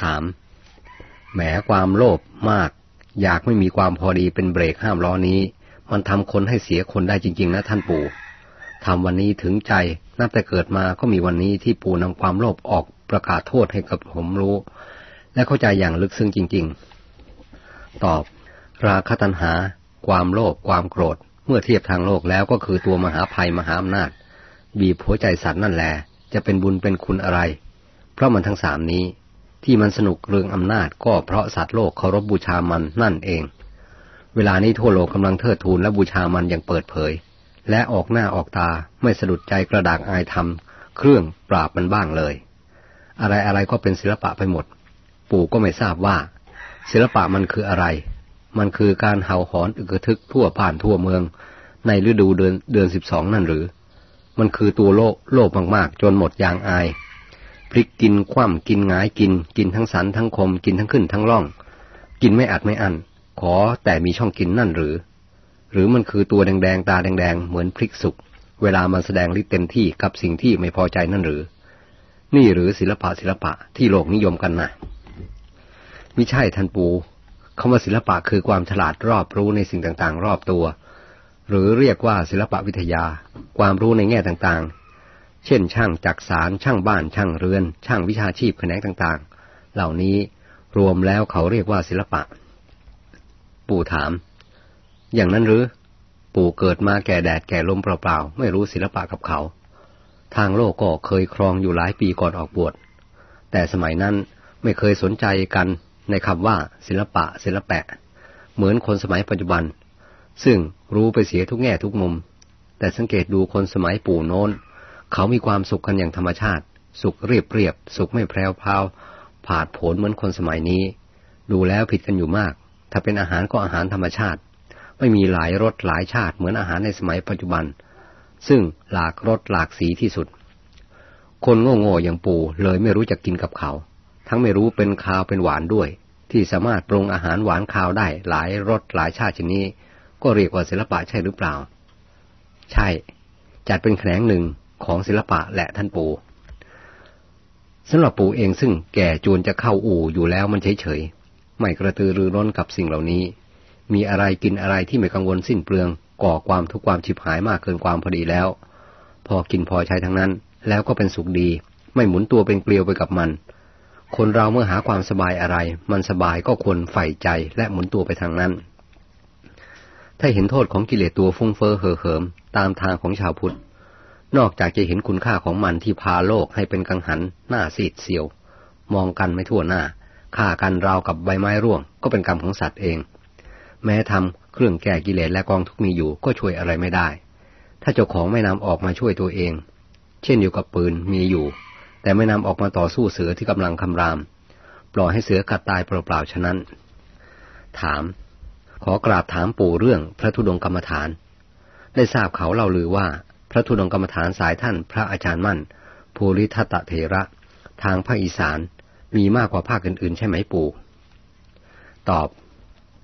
ถาม แหมความโลภมาก อยากไม่มีความพอดีเป็นเบรกห้ามล้อนี้ มันทำคนให้เสียคนได้จริง ๆ นะท่านปู่ทำวันนี้ถึงใจ นับแต่เกิดมาก็มีวันนี้ที่ปู่นำความโลภออกประกาศโทษให้กับผมรู้ และเข้าใจอย่างลึกซึ้งจริง ๆ ตอบ ราคตัณหา ความโลภความโกรธ เมื่อเทียบทางโลกแล้วก็คือตัวมหาภัยมหาอำนาจ บีบหัวใจสัตว์นั่นแหละจะเป็นบุญเป็นคุณอะไร เพราะมันทั้งสามนี้ ที่มันสนุกเรื่องอำนาจก็เพราะสัตว์โลกเคารพบบูชามันนั่นเอง เวลานี้ทั่วโลกกำลังเทิดทูนและบูชามันอย่างเปิดเผย และออกหน้าออกตาไม่สะดุดใจกระดากอายทำเครื่องปราบมันบ้างเลย อะไรอะไรก็เป็นศิลปะไปหมด ปู่ก็ไม่ทราบว่า ศิลปะมันคืออะไร มันคือการเห่าหอนอึกทึกทั่วผ่านทั่วเมือง ในฤดูเดือนเดือนสิบสองนั่นหรือ มันคือตัวโลกโลภมากๆ จนหมดยางอาย พริกกินคว่ำกินงายกิน กินทั้งสันทั้งคม กินทั้งขึ้นทั้งล่อง กินไม่อัดไม่อั้นขอแต่มีช่องกินนั่นหรือ หรือมันคือตัวแดงๆตาแดงๆเหมือนพริกสุก เวลามันแสดงฤทธิ์เต็มที่กับสิ่งที่ไม่พอใจนั่นหรือ นี่หรือศิลปะศิลปะที่โลกนิยมกันนะไม่ใช่ท่านปูคำว่าศิลปะคือความฉลาดรอบรู้ในสิ่งต่างๆ รอบตัว หรือเรียกว่าศิลปวิทยา ความรู้ในแง่ต่างๆ เช่น ช่างจักสารช่างบ้านช่างเรือน ช่างวิชาชีพแขนงต่างๆ เหล่านี้รวมแล้วเขาเรียกว่าศิลปะ ปู่ถาม อย่างนั้นหรือ ปู่เกิดมาแก่แดดแก่ลมเปล่าๆ ไม่รู้ศิลปะกับเขา ทางโลกก็เคยครองอยู่หลายปีก่อนออกบวช แต่สมัยนั้นไม่เคยสนใจกันในคำว่า ศิลปะ ศิลปะ เหมือนคนสมัยปัจจุบัน ซึ่งรู้ไปเสียทุกแง่ทุกมุม แต่สังเกตดูคนสมัยปู่โน้น เขามีความสุขกันอย่างธรรมชาติ สุขเรียบเรียบ สุขไม่แพรวพราวผาดผลเหมือนคนสมัยนี้ ดูแล้วผิดกันอยู่มาก ถ้าเป็นอาหารก็อาหารธรรมชาติ ไม่มีหลายรสหลายชาติเหมือนอาหารในสมัยปัจจุบัน ซึ่งหลากรสหลากสีที่สุด คนโง่ๆอย่างปู่เลยไม่รู้จะกินกับเขา ทั้งไม่รู้เป็นคาวเป็นหวานด้วย ที่สามารถปรุงอาหารหวานคาวได้ หลายรสหลายชาติชนิดก็เรียกว่าศิลปะใช่หรือเปล่า ใช่ จัดเป็นแขนงหนึ่ง ของศิลปะและท่านปู่สำหรับปู่เองซึ่งแก่จวนจะเข้าอู่อยู่แล้วมันเฉยเฉยไม่กระตือรือร้นกับสิ่งเหล่านี้ มีอะไรกินอะไรที่ไม่กังวลสิ้นเปลือง ก่อความทุกความชิบหายมากเกินความพอดีแล้ว พอกินพอใช้ทั้งนั้น แล้วก็เป็นสุขดี ไม่หมุนตัวเป็นเกลียวไปกับมัน คนเราเมื่อหาความสบายอะไร มันสบายก็ควรใฝ่ใจและหมุนตัวไปทางนั้น ถ้าเห็นโทษของกิเลสตัวฟุ้งเฟ้อเห่อเหิม ตามทางของชาวพุทธ นอกจากจะเห็นคุณค่าของมันที่พาโลกให้เป็นกังหันหน้าซีดเสียว มองกันไม่ทั่วหน้าฆ่ากันราวกับใบไม้ร่วง ก็เป็นกรรมของสัตว์เอง แม้ทำเครื่องแก้กิเลสและกองทุกมีอยู่ก็ช่วยอะไรไม่ได้ ถ้าเจ้าของไม่นำออกมาช่วยตัวเอง เช่นอยู่กับปืนมีอยู่ แต่ไม่นำออกมาต่อสู้เสือที่กำลังคำราม ปล่อยให้เสือกัดตายเปล่าๆฉะนั้น ถาม ขอกราบถามปู่เรื่องพระธุดงกรรมฐาน ได้ทราบเขาเล่าลือว่า พระธุดงกรรมฐานสายท่านพระอาจารย์มั่น ภูริทัตเถระ ทางภาคอีสานมีมากกว่าภาคอื่นๆ ใช่ไหมปู่ ตอบ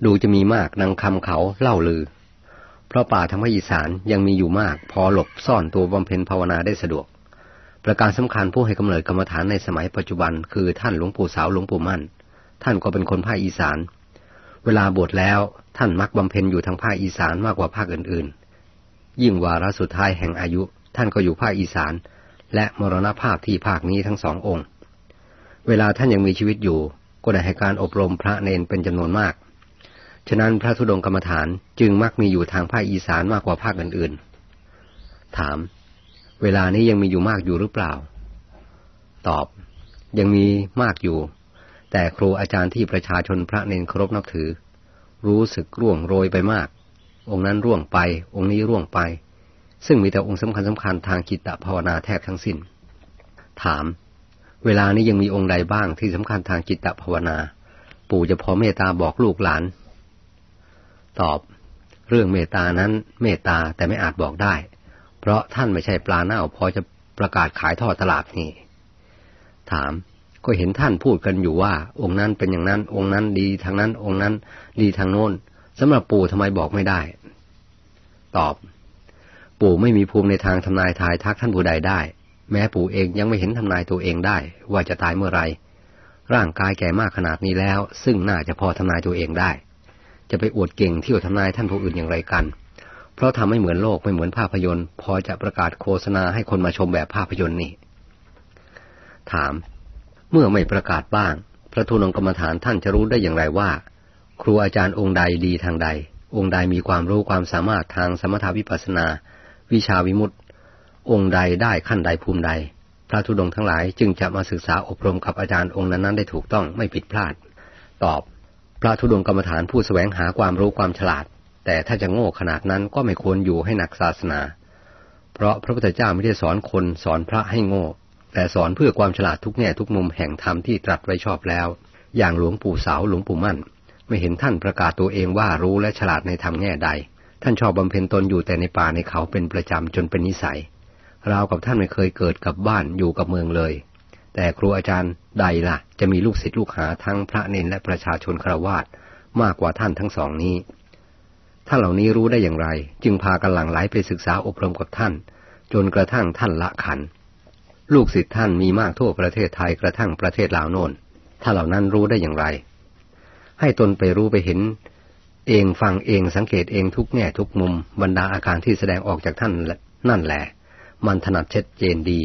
ดูจะมีมากนังคำเขาเล่าลือ เพราะป่าทางภาคอีสานยังมีอยู่มาก พอหลบซ่อนตัวบำเพ็ญภาวนาได้สะดวก ประการสำคัญผู้ให้กำเนิดกรรมฐานในสมัยปัจจุบันคือท่านหลวงปู่สาวหลวงปู่มั่น ท่านก็เป็นคนภาคอีสาน เวลาบวชแล้วท่านมักบำเพ็ญอยู่ทางภาคอีสานมากกว่าภาคอื่นๆ ยิ่งวาระสุดท้ายแห่งอายุ ท่านก็อยู่ภาคอีสาน และมรณภาพที่ภาคนี้ทั้งสององค์ เวลาท่านยังมีชีวิตอยู่ ก็ได้ให้การอบรมพระเนนเป็นจำนวนมาก ฉะนั้นพระธุดงกรรมฐานจึงมักมีอยู่ทางภาคอีสานมากกว่าภาคอื่นๆ ถาม เวลานี้ยังมีอยู่มากอยู่หรือเปล่า ตอบ ยังมีมากอยู่ แต่ครูอาจารย์ที่ประชาชนพระเนนเคารพนับถือ รู้สึกร่วงโรยไปมาก องค์นั้นร่วงไป องค์นี้ร่วงไป ซึ่งมีแต่องค์สำคัญสำคัญทางจิตภาวนาแทบทั้งสิน้น ถาม เวลานี้ยังมีองค์ใดบ้างที่สำคัญทางจิตภาวนา ปู่จะพอเมตตาบอกลูกหลาน ตอบ เรื่องเมตตานั้นเมตตาแต่ไม่อาจบอกได้ เพราะท่านไม่ใช่ปลาเน่าพอจะประกาศขายทอดตลาดนี่ ถามก็เห็นท่านพูดกันอยู่ว่า องค์นั้นเป็นอย่างนั้น องค์นั้นดีทางนั้น องค์นั้นดีทางโน้น สำหรับปู่ทำไมบอกไม่ได้ ตอบ ปู่ไม่มีภูมิในทางทำนายทายทักท่านผู้ใดได้ แม้ปู่เองยังไม่เห็นทำนายตัวเองได้ ว่าจะตายเมื่อไร ร่างกายแก่มากขนาดนี้แล้ว ซึ่งน่าจะพอทำนายตัวเองได้ จะไปอวดเก่งเที่ยวทำนายท่านผู้อื่นอย่างไรกัน เพราะทำไม่เหมือนโลกไม่เหมือนภาพยนตร์ พอจะประกาศโฆษณาให้คนมาชมแบบภาพยนตร์นี่ ถาม เมื่อไม่ประกาศบ้าง พระทุนงกรรมฐานท่านจะรู้ได้อย่างไรว่า ครูอาจารย์องค์ใดดีทางใด องค์ใดมีความรู้ความสามารถทางสมถาวิปัสนา วิชาวิมุตติ องค์ใดได้ขั้นใดภูมิใด พระธุดงทั้งหลายจึงจะมาศึกษาอบรมกับอาจารย์องค์นั้นๆได้ถูกต้องไม่ผิดพลาด ตอบ พระธุดงกรรมฐานผู้สแสวงหาความรู้ความฉลาด แต่ถ้าจะโง่ขนาดนั้นก็ไม่ควรอยู่ให้หนักศาสนา เพราะพระพุทธเจ้าไม่ได้สอนคนสอนพระให้โง่ แต่สอนเพื่อความฉลาดทุกแง่ทุกมุมแห่งธรรมที่ตรัสไว้ชอบแล้ว อย่างหลวงปู่สาวหลวงปู่มั่น ไม่เห็นท่านประกาศตัวเองว่ารู้และฉลาดในธรรมแง่ใด ท่านชอบบำเพ็ญตนอยู่แต่ในป่าในเขาเป็นประจำจนเป็นนิสัยราวกับท่านไม่เคยเกิดกับบ้านอยู่กับเมืองเลย แต่ครูอาจารย์ใดละ่ะ จะมีลูกศิษย์ลูกหาทั้งพระเนนและประชาชนครวาสมากกว่าท่านทั้งสองนี้ท่านเหล่านี้รู้ได้อย่างไร จึงพากันหลั่งไหลไปศึกษาอบรมกับท่าน จนกระทั่งท่านละขัน ลูกศิษย์ท่านมีมากทั่วประเทศไทยกระทั่งประเทศลาวโน่นถ้านเหล่านั้นรู้ได้อย่างไร ให้ตนไปรู้ไปเห็น เองฟังเองสังเกตเองทุกแง่ทุกมุมบรรดาอาการที่แสดงออกจากท่านนั่นแหละ มันถนัดเช็ดเจนดี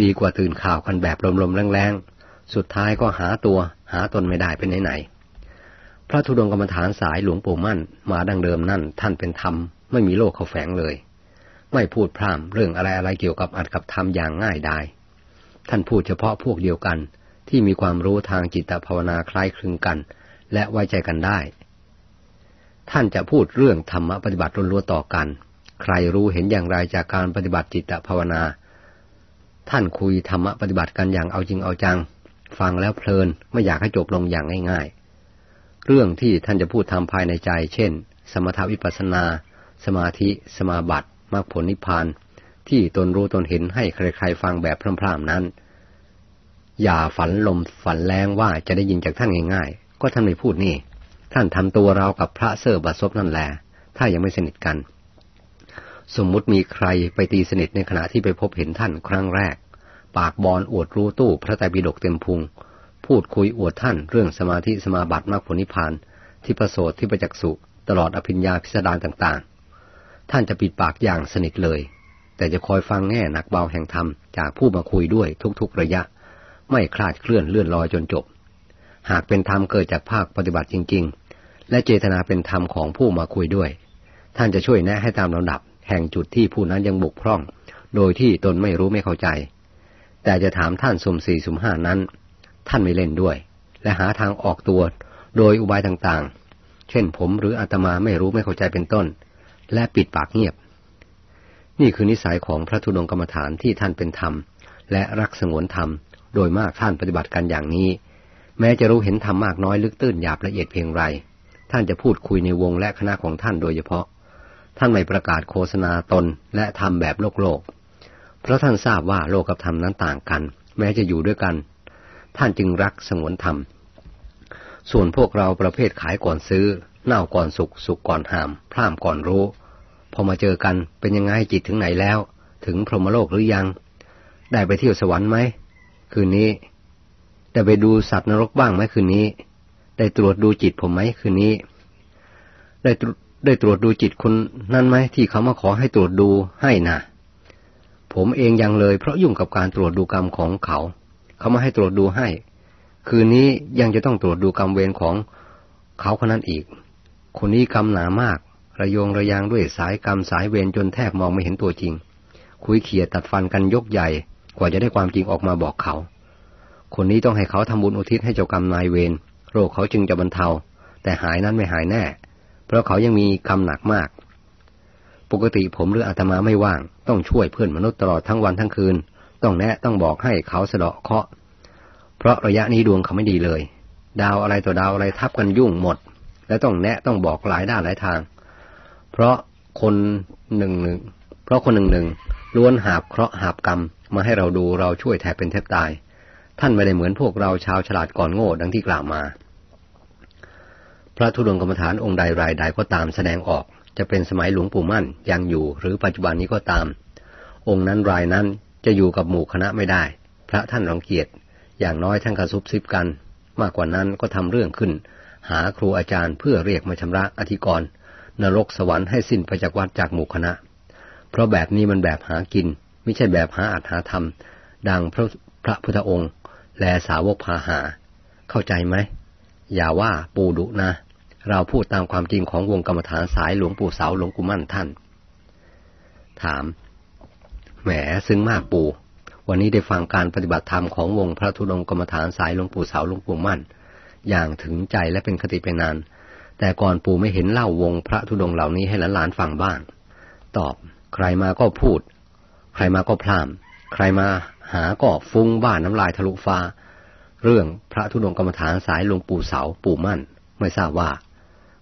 ดีกว่าตื่นข่าวกันแบบลมๆแรงๆ สุดท้ายก็หาตัวหาตนไม่ได้เป็นไหนๆพระธุดงกรรมฐานสายหลวงปู่มั่น มาดังเดิมนั่น ท่านเป็นธรรมไม่มีโลกเขาแฝงเลย ไม่พูดพร่ำเรื่องอะไรอะไรเกี่ยวกับอัดกับธรรมอย่างง่ายได้ท่านพูดเฉพาะพวกเดียวกันที่มีความรู้ทางจิตภาวนาคล้ายคลึงกัน และไว้ใจกันได้ ท่านจะพูดเรื่องธรรมปฏิบัติล้วนๆต่อกัน ใครรู้เห็นอย่างไรจากการปฏิบัติจิตภาวนา ท่านคุยธรรมปฏิบัติกันอย่างเอาจริงเอาจัง ฟังแล้วเพลินไม่อยากให้จบลงอย่างง่ายๆ เรื่องที่ท่านจะพูดทำภายในใจ เช่น สมถวิปัสนา สมาธิ สมาบัติมรรคผลนิพพานที่ตนรู้ตนเห็นให้ใครๆฟังแบบพร่ำๆนั้น อย่าฝันลมฝันแรงว่าจะได้ยินจากท่านง่ายๆ ก็ท่านไม่พูดนี่ ท่านทำตัวเรากับพระเสอร์บาซบนั่นแหละถ้ายังไม่สนิทกัน สมมุติมีใครไปตีสนิทในขณะที่ไปพบเห็นท่านครั้งแรก ปากบอลอวดรู้ตู้พระไตรปิฎกเต็มพุง พูดคุยอวดท่านเรื่องสมาธิสมาบัติมรรคผลนิพพาน ที่ประโสดที่ประจักษุตลอดอภิญญาพิสดารต่างๆ ท่านจะปิดปากอย่างสนิทเลย แต่จะคอยฟังแง่หนักเบาแห่งธรรมจากผู้มาคุยด้วยทุกๆระยะ ไม่คลาดเคลื่อนเลื่อนลอยจนจบ หากเป็นธรรมเกิดจากภาคปฏิบัติจริง ๆ และเจตนาเป็นธรรมของผู้มาคุยด้วย ท่านจะช่วยแนะให้ตามลำดับ แห่งจุดที่ผู้นั้นยังบกพร่อง โดยที่ตนไม่รู้ไม่เข้าใจ แต่จะถามท่านสมสี่สมห้านั้น ท่านไม่เล่นด้วย และหาทางออกตัว โดยอุบายต่างๆ เช่นผมหรืออาตมาไม่รู้ไม่เข้าใจเป็นต้น และปิดปากเงียบ นี่คือนิสัยของพระธุดงกรรมฐานที่ท่านเป็นธรรม และรักสงวนธรรม โดยมากท่านปฏิบัติกันอย่างนี้ แม้จะรู้เห็นธรรมมากน้อยลึกตื้นหยาบละเอียดเพียงไร ท่านจะพูดคุยในวงและคณะของท่านโดยเฉพาะ ท่านไม่ประกาศโฆษณาตนและทำแบบโลกโลก เพราะท่านทราบว่าโลกกับธรรมนั้นต่างกัน แม้จะอยู่ด้วยกัน ท่านจึงรักสงวนธรรม ส่วนพวกเราประเภทขายก่อนซื้อ เน่าก่อนสุกสุกก่อนหาม พร่ามก่อนรู้ พอมาเจอกันเป็นยังไงจิตถึงไหนแล้ว ถึงพรหมโลกหรือยัง ได้ไปเที่ยวสวรรค์ไหมคืนนี้ ได้ไปดูสัตว์นรกบ้างไหมคืนนี้ ได้ตรวจดูจิตผมไหมคืนนี้ ได้ได้ตรวจดูจิตคนนั้นไหมที่เขามาขอให้ตรวจดูให้นะผมเองยังเลยเพราะยุ่งกับการตรวจดูกรรมของเขา เขามาให้ตรวจดูให้ คืนนี้ยังจะต้องตรวจดูกรรมเวรของเขาคนนั้นอีก คนนี้กรรมหนามาก ระยงระยางด้วยสายกรรมสายเวรจนแทบมองไม่เห็นตัวจริง คุยเขี่ยตัดฟันกันยกใหญ่ กว่าจะได้ความจริงออกมาบอกเขา คนนี้ต้องให้เขาทำบุญอุทิศให้เจ้ากรรมนายเวรโรคเขาจึงจะบรรเทา แต่หายนั้นไม่หายแน่ เพราะเขายังมีกรรมหนักมาก ปกติผมหรืออาตมาไม่ว่าง ต้องช่วยเพื่อนมนุษย์ตลอดทั้งวันทั้งคืน ต้องแนะต้องบอกให้เขาสะเดาะเคาะ เพราะระยะนี้ดวงเขาไม่ดีเลย ดาวอะไรต่อดาวอะไรทับกันยุ่งหมด และต้องแนะต้องบอกหลายด้านหลายทาง เพราะคนหนึ่งหนึ่งเพราะคนหนึ่งหนึ่งล้วนหาบเคราะห์หาบกรรมมาให้เราดูเราช่วยแทบเป็นแทบตาย ท่านไม่ได้เหมือนพวกเราชาวฉลาดก่อนโง่ดังที่กล่าวมา พระธุดงกรรมฐานองค์ใดรายใดก็ตามแสดงออก จะเป็นสมัยหลวงปู่มั่นยังอยู่หรือปัจจุบันนี้ก็ตาม องค์นั้นรายนั้นจะอยู่กับหมู่คณะไม่ได้ พระท่านรังเกียจอย่างน้อยท่านกระซุบซิบกัน มากกว่านั้นก็ทำเรื่องขึ้น หาครูอาจารย์เพื่อเรียกมาชำระอธิกรณ์นรกสวรรค์ให้สิ้นไปจากวัดจากหมู่คณะ เพราะแบบนี้มันแบบหากิน ไม่ใช่แบบหาอัตหาธรรม ดังพระพระพุทธองค์ และสาวกพาหา เข้าใจไหม อย่าว่าปูดุนะ เราพูดตามความจริงของวงกรรมฐานสายหลวงปู่เสาหลวงปู่มั่นท่าน ถาม แหมซึ้งมากปู่วันนี้ได้ฟังการปฏิบัติธรรมของวงพระธุดงกรรมฐานสายหลวงปู่เสาหลวงปู่มั่น อย่างถึงใจและเป็นคติไปนาน แต่ก่อนปู่ไม่เห็นเล่าวงพระธุดงเหล่านี้ให้หลานๆฟังบ้าง ตอบ ใครมาก็พูด ใครมาก็พรามใครมา หาก็ฟุ้งบ้านน้ำลายทะลุฟ้า เรื่องพระธุดงกรรมฐานสายหลวงปู่เสาปู่มั่น ไม่ทราบว่า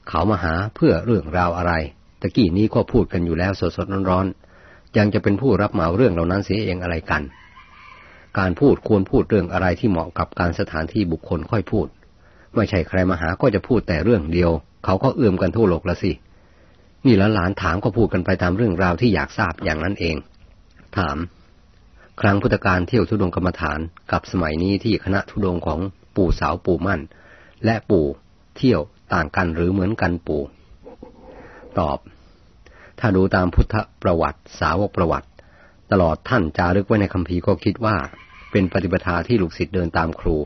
เขามาหาเพื่อเรื่องราวอะไร ตะกี้นี้ก็พูดกันอยู่แล้วสดๆร้อนๆยังจะเป็นผู้รับเหมาเรื่องเหล่านั้นเสียเองอะไรกัน การพูดควรพูดเรื่องอะไรที่เหมาะกับการสถานที่บุคคลค่อยพูด ไม่ใช่ใครมาหาก็จะพูดแต่เรื่องเดียว เขาก็เอื้อมกันทั่วโลกละสินี่แล้วหลานถามก็พูดกันไปตามเรื่องราวที่อยากทราบอย่างนั้นเอง ถาม ครั้งพุทธการเที่ยวทุดงกรรมฐานกับสมัยนี้ที่คณะทุดงของปู่สาวปู่มั่น และปู่เที่ยวต่างกันหรือเหมือนกันปู่ ตอบ ถ้าดูตามพุทธประวัติ สาวกประวัติ ตลอดท่านจารึกไว้ในคำพีรก็คิดว่า เป็นปฏิปทาที่ลูกศิษย์เดินตามครู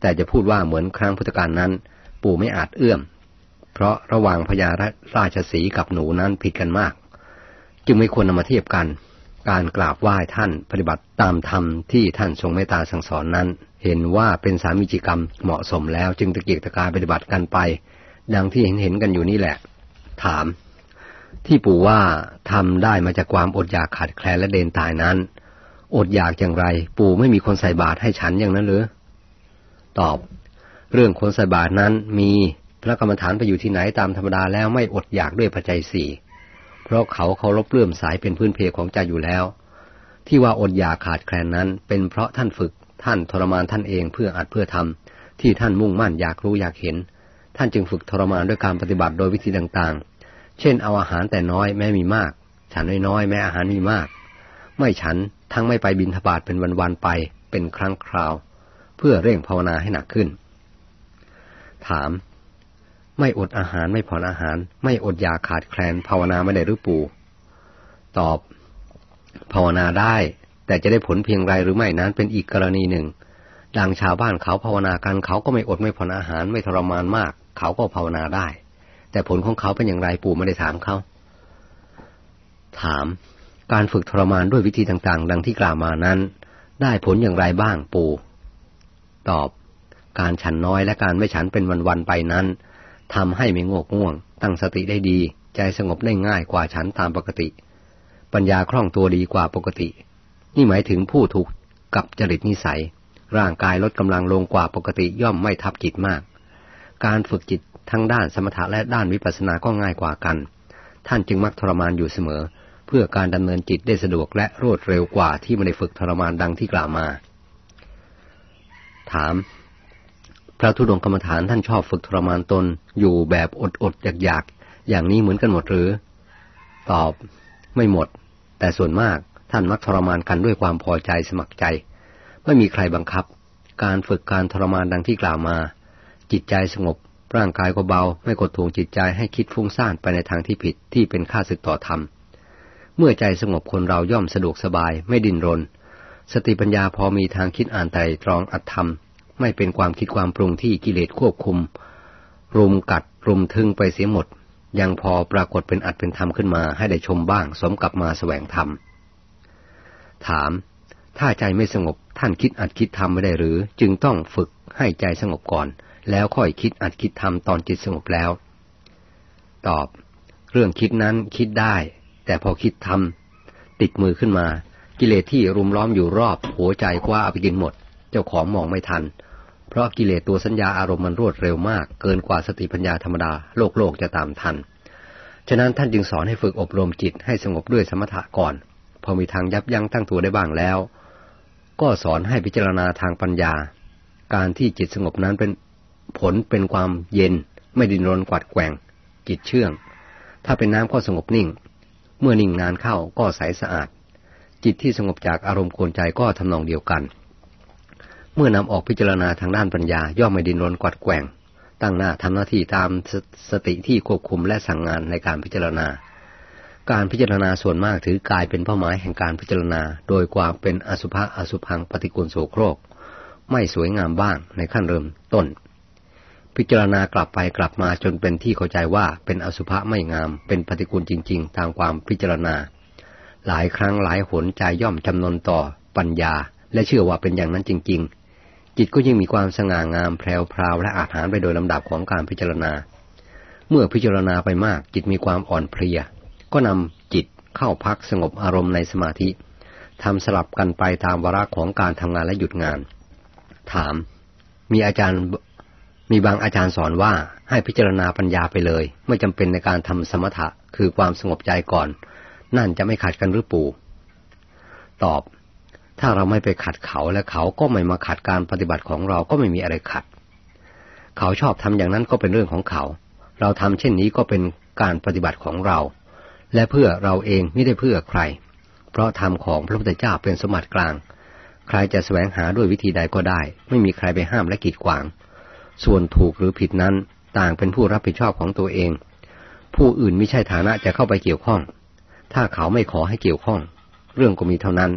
แต่จะพูดว่าเหมือนครั้งพุทธกาลนั้น ปู่ไม่อาจเอื้อม เพราะระหว่างพญาราชสีกับหนูนั้นผิดกันมาก จึงไม่ควรนำมาเทียบกัน การกราบไหว้ท่านปฏิบัติตามธรรมที่ท่านทรงเมตตาสั่งสอนนั้น เห็นว่าเป็นสามีจิกรรมเหมาะสมแล้วจึงตะเกียกตะกายปฏิบัติกันไป ดังที่เห็นเห็นกันอยู่นี่แหละ ถาม ที่ปู่ว่าทำได้มาจากความอดอยากขาดแคลนและเดนตายนั้น อดอยากอย่างไร ปู่ไม่มีคนใส่บาตรให้ฉันอย่างนั้นหรือตอบ เรื่องคนใส่บาตรนั้นมีพระกรรมฐานไปอยู่ที่ไหนตามธรรมดาแล้วไม่อดอยากด้วยปัจจัยสี่ เพราะเขาเคารพเลื่อมสายเป็นพื้นเพของใจอยู่แล้ว ที่ว่าอดอยากขาดแคลนนั้น เป็นเพราะท่านฝึกท่านทรมานท่านเองเพื่ออัดเพื่อทำที่ท่านมุ่งมั่นอยากรู้อยากเห็น ท่านจึงฝึกทรมานด้วยการปฏิบัติโดยวิธีต่างๆ เช่นเอาอาหารแต่น้อยแม้มีมาก ฉันน้อยๆแม้อาหารมีมาก ไม่ฉันทั้งไม่ไปบินทบาทเป็นวันๆไปเป็นครั้งคราว เพื่อเร่งภาวนาให้หนักขึ้น ถาม ไม่อดอาหารไม่ผ่อนอาหาร ไม่อดอยากขาดแคลน ภาวนาไม่ได้หรือปู่ตอบ ภาวนาได้ แต่จะได้ผลเพียงไรหรือไม่นั้นเป็นอีกกรณีหนึ่ง ดังชาวบ้านเขาภาวนากันเขาก็ไม่อดไม่ผ่อนอาหารไม่ทรมานมาก เขาก็ภาวนาได้ แต่ผลของเขาเป็นอย่างไรปู่ไม่ได้ถามเขาถาม การฝึกทรมานด้วยวิธีต่างๆ ดังที่กล่าวมานั้น ได้ผลอย่างไรบ้างปู่ ตอบ การฉันน้อยและการไม่ฉันเป็นวันๆไปนั้น ทำให้ไม่งกง่วง ตั้งสติได้ดี ใจสงบได้ง่ายกว่าฉันตามปกติ ปัญญาคล่องตัวดีกว่าปกติ นี่หมายถึงผู้ถูกกับจริตนิสัย ร่างกายลดกำลังลงกว่าปกติย่อมไม่ทับจิตมาก การฝึกจิตทั้งด้านสมถะและด้านวิปัสสนาก็ง่ายกว่ากัน ท่านจึงมักทรมานอยู่เสมอ เพื่อการดำเนินจิตได้สะดวกและรวดเร็วกว่าที่ไม่ได้ฝึกทรมานดังที่กล่าวมา ถาม ระธุดงกรรมฐานท่านชอบฝึกทรมานตนอยู่แบบอดอดอยากอยากอย่างนี้เหมือนกันหมดหรือ ตอบ ไม่หมด แต่ส่วนมากท่านมักทรมานกันด้วยความพอใจสมัครใจ ไม่มีใครบังคับ การฝึกการทรมานดังที่กล่าวมา จิตใจสงบ ร่างกายก็เบา ไม่กดทวงจิตใจให้คิดฟุ้งซ่านไปในทางที่ผิดที่เป็นค่าศึกต่อธรรม เมื่อใจสงบคนเราย่อมสะดวกสบายไม่ดิ้นรน สติปัญญาพอมีทางคิดอ่านไตรตรองอัตธรรม ไม่เป็นความคิดความปรุงที่กิเลสควบคุม รุมกัดรุมทึงไปเสียหมด ยังพอปรากฏเป็นอัตเป็นธรรมขึ้นมาให้ได้ชมบ้าง สมกับมาแสวงธรรม ถาม ถ้าใจไม่สงบท่านคิดอัดคิดทำไม่ได้หรือ จึงต้องฝึกให้ใจสงบก่อน แล้วค่อยคิดอัดคิดทำตอนจิตสงบแล้ว ตอบ เรื่องคิดนั้นคิดได้ แต่พอคิดทำติดมือขึ้นมา กิเลสที่รุมล้อมอยู่รอบหัวใจกว่าเอาไปกินหมด เจ้าของมองไม่ทัน เพราะกิเลสตัวสัญญาอารมณ์มันรวดเร็วมาก เกินกว่าสติปัญญาธรรมดาโลกโลกจะตามทัน ฉะนั้นท่านจึงสอนให้ฝึกอบรมจิตให้สงบด้วยสมถะก่อน พอมีทางยับยั้งตั้งตัวได้บ้างแล้ว ก็สอนให้พิจารณาทางปัญญา การที่จิตสงบนั้นเป็นผลเป็นความเย็น ไม่ดินรนกวัดแกงจิตเชื่อง ถ้าเป็นน้ำก็สงบนิ่ง เมื่อนิ่งนานเข้าก็ใสสะอาด จิตที่สงบจากอารมณ์โกนใจก็ทำนองเดียวกัน เมื่อนำออกพิจารณาทางด้านปัญญา ย่อมไม่ดินรนกวัดแกว่ง ตั้งหน้าทำหน้าที่ตามสสติที่ควบคุมและสั่งงานในการพิจารณา การพิจารณาส่วนมากถือกายเป็นเป้าหมายแห่งการพิจารณา โดยความเป็นอสุภะอสุพังปฏิกูลโสโครก ไม่สวยงามบ้างในขั้นเริ่มต้น พิจารณากลับไปกลับมาจนเป็นที่เข้าใจว่าเป็นอสุภะไม่งาม เป็นปฏิกูลจริง ๆ ตามความพิจารณา หลายครั้งหลายหนใจย่อมจำนนต่อปัญญา และเชื่อว่าเป็นอย่างนั้นจริง ๆ จิตก็ยิ่งมีความสง่างามแพรวพราวและอาถรรไปโดยลำดับของการพิจารณา เมื่อพิจารณาไปมาก จิตมีความอ่อนเพลีย ก็นำจิตเข้าพักสงบอารมณ์ในสมาธิทำสลับกันไปตามวาระของการทำงานและหยุดงาน ถาม มีอาจารย์มีบางอาจารย์สอนว่าให้พิจารณาปัญญาไปเลย ไม่จำเป็นในการทำสมถะคือความสงบใจก่อน นั่นจะไม่ขัดกันหรือปู่ ตอบ ถ้าเราไม่ไปขัดเขาและเขาก็ไม่มาขัดการปฏิบัติของเราก็ไม่มีอะไรขัด เขาชอบทำอย่างนั้นก็เป็นเรื่องของเขา เราทำเช่นนี้ก็เป็นการปฏิบัติของเรา และเพื่อเราเองไม่ได้เพื่อใคร เพราะธรรมของพระพุทธเจ้าเป็นสมบัติกลาง ใครจะแสวงหาด้วยวิธีใดก็ได้ ไม่มีใครไปห้ามและกีดขวาง ส่วนถูกหรือผิดนั้นต่างเป็นผู้รับผิดชอบของตัวเอง ผู้อื่นไม่ใช่ฐานะจะเข้าไปเกี่ยวข้อง ถ้าเขาไม่ขอให้เกี่ยวข้อง เรื่องก็มีเท่านั้น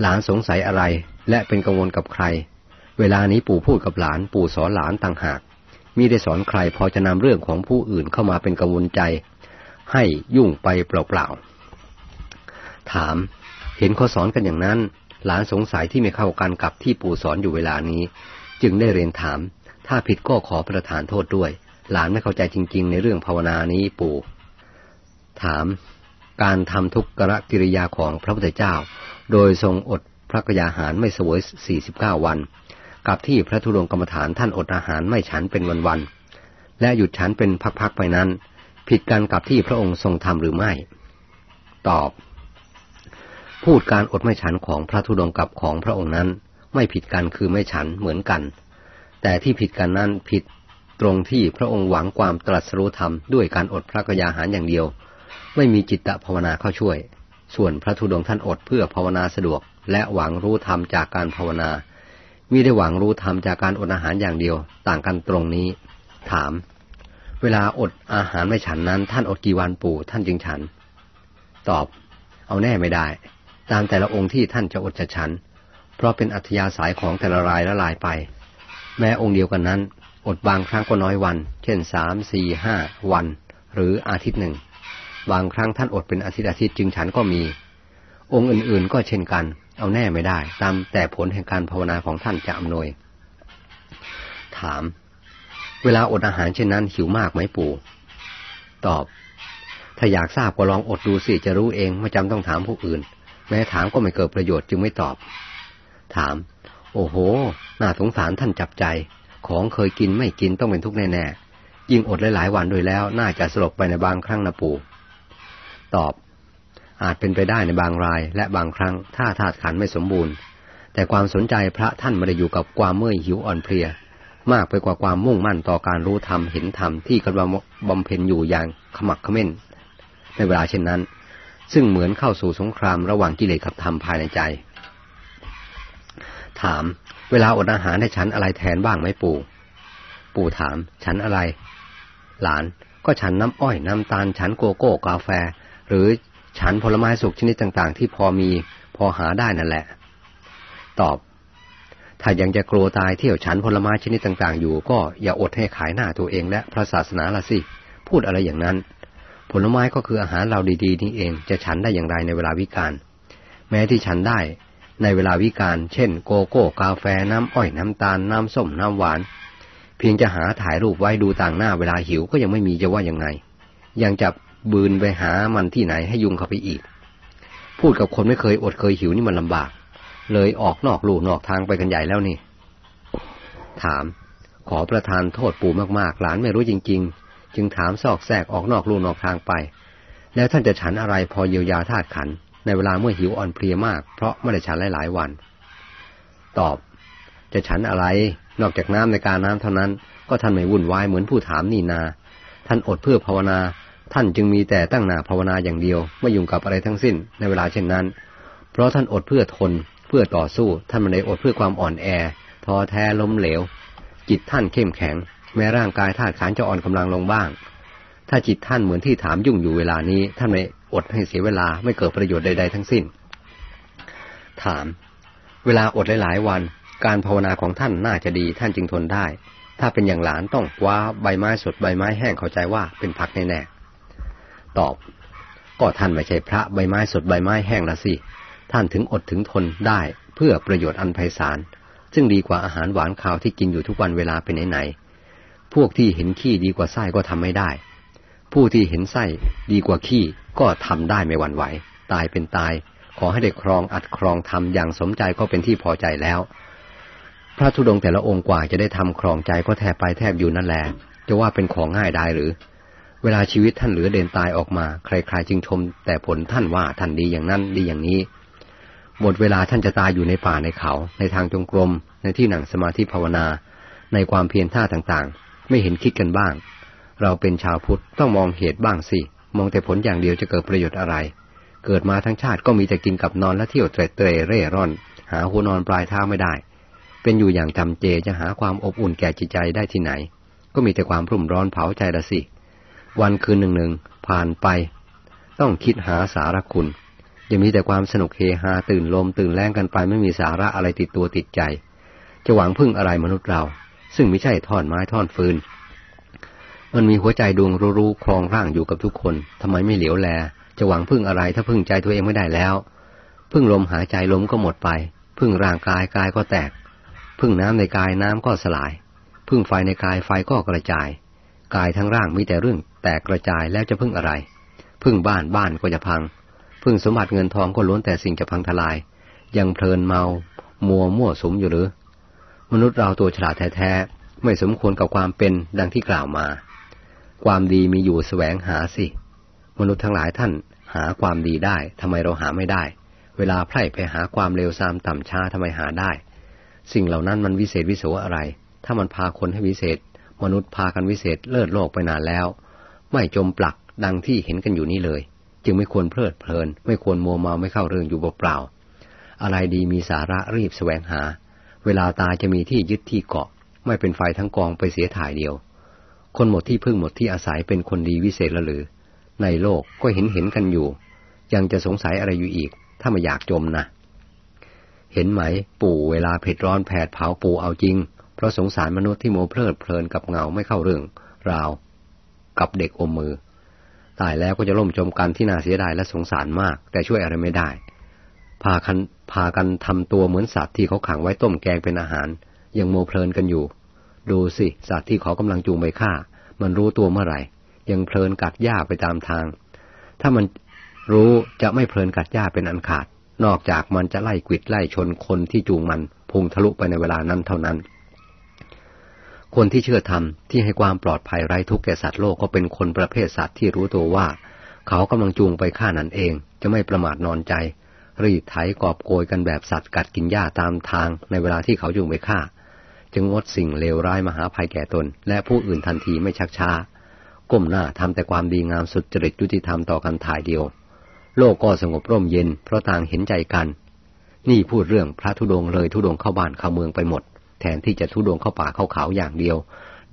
หลานสงสัยอะไรและเป็นกังวลกับใคร เวลานี้ปู่พูดกับหลานปู่สอนหลานต่างหากมิได้สอนใครพอจะนำเรื่องของผู้อื่นเข้ามาเป็นกังวลใจ ให้ยุ่งไปเปล่าๆ ถาม เห็นเขาสอนกันอย่างนั้น หลานสงสัยที่ไม่เข้ากันกับที่ปู่สอนอยู่เวลานี้ จึงได้เรียนถาม ถ้าผิดก็ขอประทานโทษด้วย หลานไม่เข้าใจจริง ๆ ในเรื่องภาวนานี้ปู่ ถาม การทำทุกกรกิริยาของพระพุทธเจ้า โดยทรงอดพระกยาหารไม่สวยสี่สิบเก้าวัน กับที่พระธุดงกรรมฐานท่านอดอาหารไม่ฉันเป็นวันๆ และหยุดฉันเป็นพักๆไปนั้น ผิดกันกับที่พระองค์ทรงทำหรือไม่ ตอบ พูดการอดไม่ฉันของพระธุดงกับของพระองค์นั้น ไม่ผิดกันคือไม่ฉันเหมือนกัน แต่ที่ผิดกันนั้นผิดตรงที่พระองค์หวังความตรัสรู้ธรรมด้วยการอดพระกยาหารอย่างเดียว ไม่มีจิตตภาวนาเข้าช่วย ส่วนพระธุดงท่านอดเพื่อภาวนาสะดวก และหวังรู้ธรรมจากการภาวนามิได้หวังรู้ธรรมจากการอดอาหารอย่างเดียว ต่างกันตรงนี้ ถาม เวลาอดอาหารไม่ฉันนั้น ท่านอดกี่วันปู่ท่านจึงฉัน ตอบ เอาแน่ไม่ได้ ตามแต่ละองค์ที่ท่านจะอดจะฉัน เพราะเป็นอัธยาศัยของแต่ละรายละลายไป แม้องค์เดียวกันนั้น อดบางครั้งก็น้อยวัน เช่นสามสี่ห้าวัน หรืออาทิตย์หนึ่ง บางครั้งท่านอดเป็นอาทิตย์อาทิตย์จึงฉันก็มี องค์อื่นๆก็เช่นกัน เอาแน่ไม่ได้ ตามแต่ผลแห่งการภาวนาของท่านจะอำนวย ถาม เวลาอดอาหารเช่นนั้นหิวมากไหมปู่ ตอบ ถ้าอยากทราบก็ลองอดดูสิจะรู้เองไม่จำต้องถามผู้อื่น แม้ถามก็ไม่เกิดประโยชน์จึงไม่ตอบ ถาม โอ้โห น่าสงสารท่านจับใจ ของเคยกินไม่กินต้องเป็นทุกข์แน่ๆยิ่งอดหลายๆวันโดยแล้ว น่าจะสลบไปในบางครั้งนะปู่ ตอบ อาจเป็นไปได้ในบางรายและบางครั้งถ้าธาตุขันไม่สมบูรณ์ แต่ความสนใจพระท่านไม่ได้อยู่กับความเมื่อยหิวอ่อนเพลีย มากไปกว่าความมุ่งมั่นต่อการรู้ธรรมเห็นธรรมที่กำลังบำเพ็ญอยู่อย่างขมักขม้น ในเวลาเช่นนั้น ซึ่งเหมือนเข้าสู่สงครามระหว่างกิเลสกับธรรมภายในใจ ถาม เวลาอดอาหารให้ฉันอะไรแทนบ้างไหมปู่ ปู่ถาม ฉันอะไร หลานก็ฉันน้ำอ้อยน้ำตาล ฉันโกโก้กาแฟ หรือฉันผลไม้สุกชนิดต่างๆ ที่พอมีพอหาได้นั่นแหละ ตอบ ถ้ายังจะกลัวตายเที่ยวฉันผลไม้ชนิดต่างๆ อยู่ ก็อย่าอดให้ขายหน้าตัวเองและพระศาสนาละสิ พูดอะไรอย่างนั้น ผลไม้ก็คืออาหารเราดีๆ นี่เองจะฉันได้อย่างไรในเวลาวิกาลแม้ที่ฉันได้ในเวลาวิกาลเช่น โกโก้ กาแฟน้ำอ้อยน้ำตาลน้ำส้มน้ำหวาน เพียงจะหาถ่ายรูปไว้ดูต่างหน้าเวลาหิวก็ยังไม่มีจะว่ายังไง ยังจะ บืนไปหามันที่ไหนให้ยุงเข้าไปอีก พูดกับคนไม่เคยอดเคยหิวนี่มันลำบาก เลยออกนอกลู่นอกทางไปกันใหญ่แล้วนี่ ถาม ขอประทานโทษปู่มากๆ หลานไม่รู้จริง ๆ จึงถามซอกแซกออกนอกลู่นอกทางไป แล้วท่านจะฉันอะไรพอเยียวยาธาตุขัน ในเวลาเมื่อหิวอ่อนเพลียมาก เพราะไม่ได้ฉันหลายๆวัน ตอบ จะฉันอะไร นอกจากน้ำในการน้ำเท่านั้น ก็ท่านไม่วุ่นวายเหมือนผู้ถามนี่นา ท่านอดเพื่อภาวนา ท่านจึงมีแต่ตั้งหน้าภาวนาอย่างเดียว ไม่ยุ่งกับอะไรทั้งสิ้นในเวลาเช่นนั้น เพราะท่านอดเพื่อทน เพื่อต่อสู้ ท่านไม่ได้อดเพื่อความอ่อนแอท้อแท้ล้มเหลว จิตท่านเข้มแข็ง แม้ร่างกายธาตุขันจะอ่อนกำลังลงบ้าง ถ้าจิตท่านเหมือนที่ถามยุ่งอยู่เวลานี้ ท่านไม่อดให้เสียเวลาไม่เกิดประโยชน์ใด ๆ ทั้งสิ้น ถาม เวลาอดหลายๆวัน การภาวนาของท่านน่าจะดีท่านจึงทนได้ ถ้าเป็นอย่างหลานต้องคว้าใบไม้สดใบไม้แห้งเข้าใจว่าเป็นผักแน่ๆ ตอบ ก็ท่านไม่ใช่พระใบไม้สดใบไม้แห้งละสิ ท่านถึงอดถึงทนได้เพื่อประโยชน์อันไพศาล ซึ่งดีกว่าอาหารหวานข้าวที่กินอยู่ทุกวันเวลาเป็นไหนๆพวกที่เห็นขี้ดีกว่าไส้ก็ทำไม่ได้ ผู้ที่เห็นไส้ดีกว่าขี้ก็ทำได้ไม่หวั่นไหว ตายเป็นตาย ขอให้ได้ครองอัดครองทำอย่างสมใจก็เป็นที่พอใจแล้ว พระธุดงแต่ละองค์กว่าจะได้ทำครองใจก็แทบไปแทบอยู่นั่นแหละจะว่าเป็นของง่ายได้หรือ เวลาชีวิตท่านเหลือเดินตายออกมา ใครๆจึงชม แต่ผลท่านว่าท่านดีอย่างนั้นดีอย่างนี้ หมดเวลาท่านจะตายอยู่ในป่าในเขา ในทางจงกรม ในที่หนังสมาธิภาวนา ในความเพียรท่าต่างๆ ไม่เห็นคิดกันบ้าง เราเป็นชาวพุทธต้องมองเหตุบ้างสิ มองแต่ผลอย่างเดียวจะเกิดประโยชน์อะไร เกิดมาทั้งชาติก็มีแต่กินกับนอนและเที่ยวเตรเตรเร่ร่อน หาหัวนอนปลายเท้าไม่ได้ เป็นอยู่อย่างจำเจจะหาความอบอุ่นแก่จิตใจได้ที่ไหน ก็มีแต่ความรุ่มร้อนเผาใจละสิ วันคืนหนึ่งหนึ่งผ่านไป ต้องคิดหาสารคุณจะมีแต่ความสนุกเฮฮาตื่นลมตื่นแรงกันไปไม่มีสาระอะไรติดตัวติดใจ จะหวังพึ่งอะไรมนุษย์เรา ซึ่งไม่ใช่ท่อนไม้ท่อนฟืน มันมีหัวใจดวงรู้ครองร่างอยู่กับทุกคนทำไมไม่เหลียวแล จะหวังพึ่งอะไรถ้าพึ่งใจตัวเองไม่ได้แล้ว พึ่งลมหายใจลมก็หมดไป พึ่งร่างกายกายก็แตก พึ่งน้ำในกายน้ำก็สลาย พึ่งไฟในกายไฟก็กระจาย กายทั้งร่างมีแต่เรื่อง แตกกระจายแล้วจะพึ่งอะไร พึ่งบ้านบ้านก็จะพัง พึ่งสมบัติเงินทองก็ล้วนแต่สิ่งจะพังทลาย ยังเพลินเมา มัวมั่วสมอยู่หรือ มนุษย์เราตัวฉลาดแท้ๆ ไม่สมควรกับความเป็นดังที่กล่าวมา ความดีมีอยู่แสวงหาสิ มนุษย์ทั้งหลายท่านหาความดีได้ทำไมเราหาไม่ได้ เวลาไพร่ไปหาความเร็วซามต่ำช้าทำไมหาได้ สิ่งเหล่านั้นมันวิเศษวิโสอะไร ถ้ามันพาคนให้วิเศษ มนุษย์พากันวิเศษเลิศโลกไปนานแล้ว ไม่จมปลักดังที่เห็นกันอยู่นี้เลย จึงไม่ควรเพลิดเพลิน ไม่ควรมัวเมาไม่เข้าเรื่องอยู่เปล่าอะไรดีมีสาระรีบแสวงหา เวลาตายจะมีที่ยึดที่เกาะ ไม่เป็นไฟทั้งกองไปเสียถ่ายเดียว คนหมดที่พึ่งหมดที่อาศัยเป็นคนดีวิเศษละหรือ ในโลกก็เห็นเห็นกันอยู่ ยังจะสงสัยอะไรอยู่อีก ถ้าไม่อยากจมนะเห็นไหม ปู่เวลาเผ็ดร้อนแผดเผาปู่เอาจริง เพราะสงสารมนุษย์ที่โมเพลิดเพลินกับเงาไม่เข้าเรื่อง ราว กับเด็กอมมือ ตายแล้วก็จะล่มจมกันที่น่าเสียดายและสงสารมาก แต่ช่วยอะไรไม่ได้ พากันพากันทำตัวเหมือนสัตว์ที่เขาขังไว้ต้มแกงเป็นอาหาร ยังโมเพลินกันอยู่ ดูสิสัตว์ที่เขากำลังจูงไปฆ่า มันรู้ตัวเมื่อไหร่ ยังเพลินกัดหญ้าไปตามทาง ถ้ามันรู้จะไม่เพลินกัดหญ้าเป็นอันขาด นอกจากมันจะไล่กิดไล่ชนคนที่จูงมันพุ่งทะลุไปในเวลานั้นเท่านั้น คนที่เชื่อธรรมที่ให้ความปลอดภัยไร้ทุกข์แก่สัตว์โลกก็เป็นคนประเภทสัตว์ที่รู้ตัวว่า เขากำลังจูงไปฆ่านั่นเอง จะไม่ประมาทนอนใจ รีดไถกอบโกยกันแบบสัตว์กัดกินหญ้าตามทางในเวลาที่เขาจูงไปฆ่า จึงงดสิ่งเลวร้ายมหาภัยแก่ตน และผู้อื่นทันทีไม่ชักช้า ก้มหน้าทำแต่ความดีงามสุดจริตยุติธรรมต่อกันถ่ายเดียว โลกก็สงบร่มเย็นเพราะต่างเห็นใจกัน นี่พูดเรื่องพระธุดงเลยธุดงเข้าบ้านเข้าเมืองไปหมด แทนที่จะทุดงเข้าป่าเข้าเขาอย่างเดียว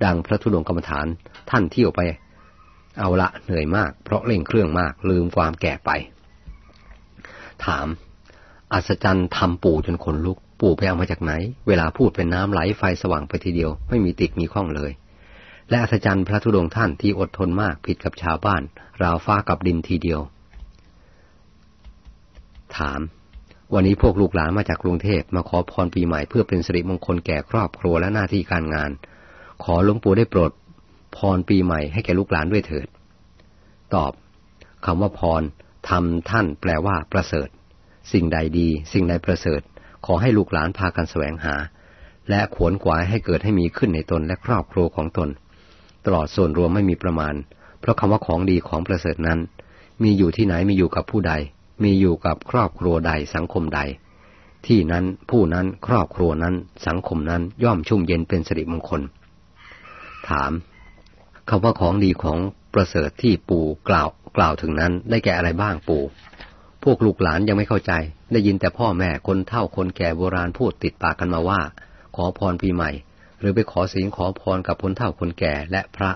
ดังพระทุดงกรรมฐานท่านเที่ยวไป เอาละเหนื่อยมาก เพราะเร่งเครื่องมากลืมความแก่ไป ถาม อัศจรรย์ทำปู่จนขนลุก ปู่ไปเอามาจากไหน เวลาพูดเป็นน้ำไหลไฟสว่างไปทีเดียว ไม่มีติดมีข้องเลย และอัศจรรย์พระธุดงท่านที่อดทนมากผิดกับชาวบ้าน ราวฟ้ากับดินทีเดียว ถาม วันนี้พวกลูกหลานมาจากกรุงเทพมาขอพรปีใหม่เพื่อเป็นสิริมงคลแก่ครอบครัวและหน้าที่การงาน ขอหลวงปู่ได้โปรด พรปีใหม่ให้แก่ลูกหลานด้วยเถิด ตอบคำว่าพรทำท่านแปลว่าประเสริฐ สิ่งใดดี สิ่งใดประเสริฐ ขอให้ลูกหลานพากันแสวงหา และขวนขวายให้เกิดให้มีขึ้นในตนและครอบครัวของตน ตลอดส่วนรวมไม่มีประมาณ เพราะคำว่าของดีของประเสริฐนั้น มีอยู่ที่ไหนมีอยู่กับผู้ใด มีอยู่กับครอบครัวใดสังคมใด ที่นั้นผู้นั้นครอบครัวนั้นสังคมนั้นย่อมชุ่มเย็นเป็นสิริมงคล ถามคำว่าของดีของประเสริฐที่ปู่กล่าวกล่าวถึงนั้นได้แก่อะไรบ้างปู่ พวกลูกหลานยังไม่เข้าใจ ได้ยินแต่พ่อแม่คนเฒ่าคนแก่โบราณพูดติดปากกันมาว่า ขอพรปีใหม่ หรือไปขอศีลขอพรกับคนเฒ่าคนแก่และพระ